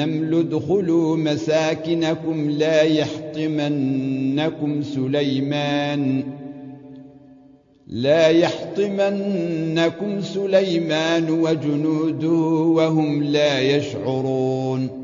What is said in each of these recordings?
ادخلوا مساكنكم لا يحطمنكم سليمان. لا يحطمنكم سليمان وجنوده وهم لا يشعرون.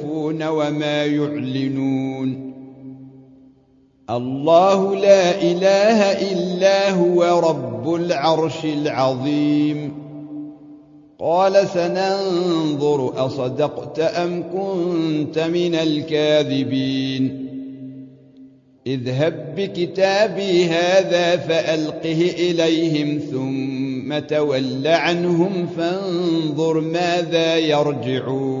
يخفون وما يعلنون. الله لا إله إلا هو رب العرش العظيم. قال سننظر أصدقت أم كنت من الكاذبين. اذهب بكتابي هذا فألقه إليهم ثم تول عنهم فانظر ماذا يرجعون.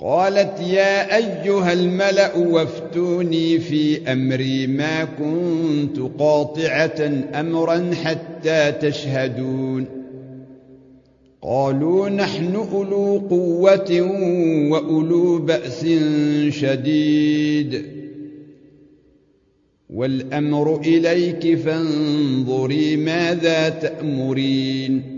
قالت يا أيها الملأ وافتوني في أمري ما كنت قاطعة أمرا حتى تشهدون. قالوا نحن أولو قوة وأولو بأس شديد. والأمر إليك فانظري ماذا تأمرين.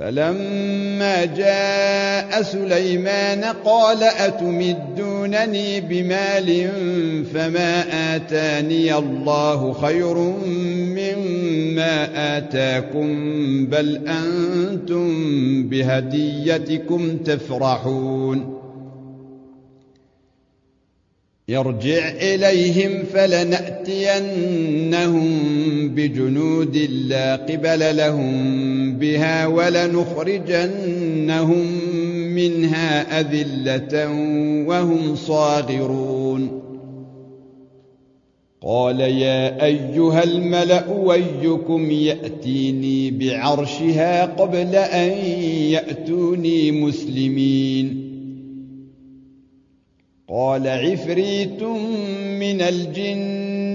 فلما جاء سليمان قال أتمدونني بمال فما آتاني الله خير مما آتاكم بل أنتم بهديتكم تفرحون يرجع إليهم فلنأتينهم بجنود لا قبل لهم بها ولنخرجنهم منها أذلة وهم صاغرون. قال يا أيها الملأ ويكم يأتيني بعرشها قبل أن يأتوني مسلمين. قال عفريت من الجن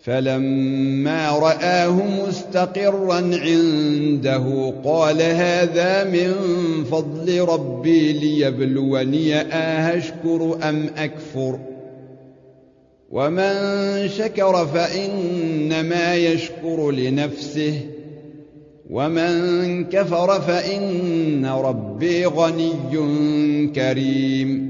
فلما رآه مستقرا عنده قال هذا من فضل ربي ليبلوني آهشكر أم أكفر ومن شكر فإنما يشكر لنفسه ومن كفر فإن ربي غني كريم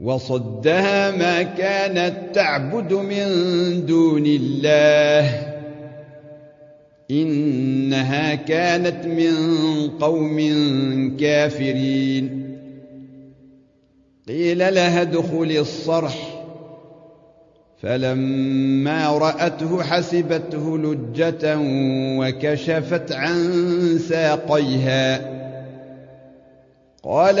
وصدها ما كانت تعبد من دون الله. إنها كانت من قوم كافرين. قيل لها ادخل الصرح. فلما رأته حسبته لجة وكشفت عن ساقيها. قال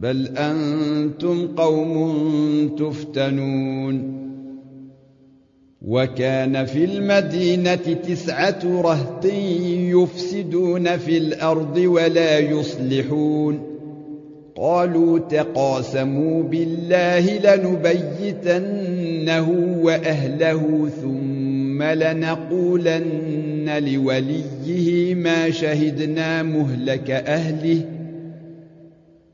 بل أنتم قوم تفتنون. وكان في المدينة تسعة رهط يفسدون في الأرض ولا يصلحون. قالوا تقاسموا بالله لنبيتنه وأهله ثم لنقولن لوليه ما شهدنا مهلك أهله.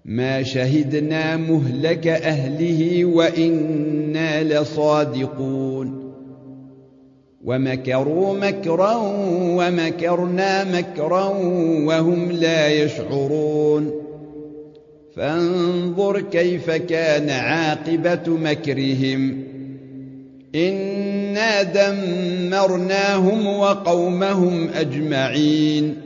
ما شهدنا مهلك أهله وإنا لصادقون. ومكروا مكرا ومكرنا مكرا وهم لا يشعرون. فانظر كيف كان عاقبة مكرهم. إنا دمرناهم وقومهم أجمعين.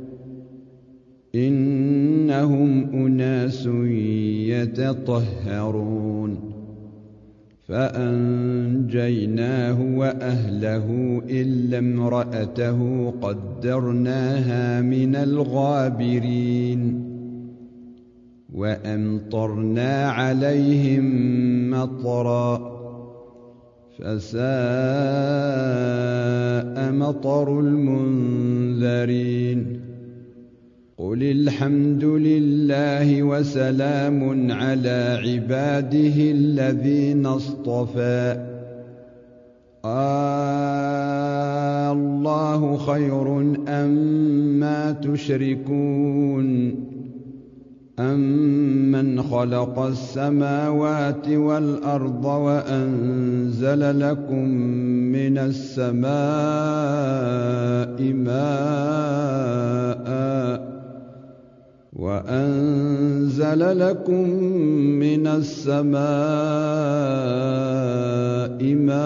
إنهم أناس يتطهرون فأنجيناه وأهله إلا امرأته قدرناها من الغابرين وأمطرنا عليهم مطرا فساء مطر المنذرين قل الحمد لله وسلام على عباده الذين اصطفى. آه الله خير أما تشركون. أمن خلق السماوات والأرض وأنزل لكم من السماء ماءً وأنزل لكم من السماء ماء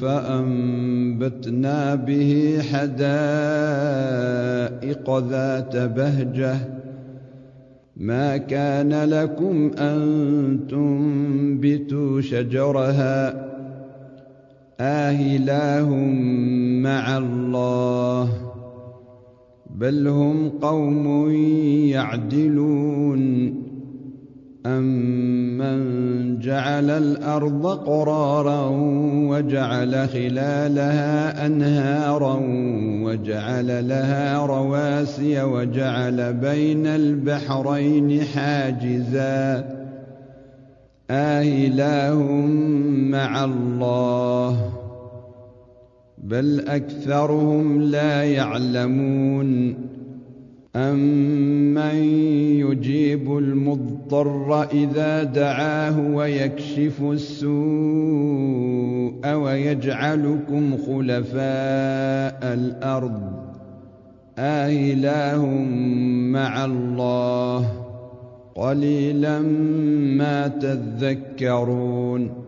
فأنبتنا به حدائق ذات بهجة. ما كان لكم أن تنبتوا شجرها. آهله مع الله. بل هم قوم يعدلون. أمن جعل الأرض قرارا وجعل خلالها أنهارا وجعل لها رواسي وجعل بين البحرين حاجزا. آهله مع الله. بل أكثرهم لا يعلمون. أمن يجيب المضطر إذا دعاه ويكشف السوء ويجعلكم خلفاء الأرض؟ آله مع الله. قليلا ما تذكرون.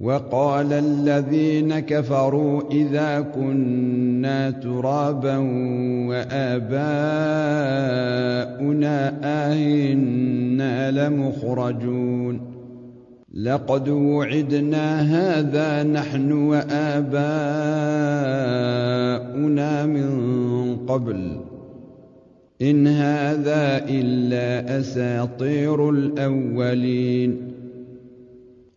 وقال الذين كفروا إذا كنا ترابا وآباؤنا آهنا لمخرجون. لقد وعدنا هذا نحن وآباؤنا من قبل. إن هذا إلا أساطير الأولين.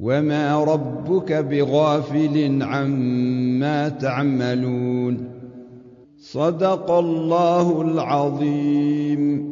وما ربك بغافل عما تعملون صدق الله العظيم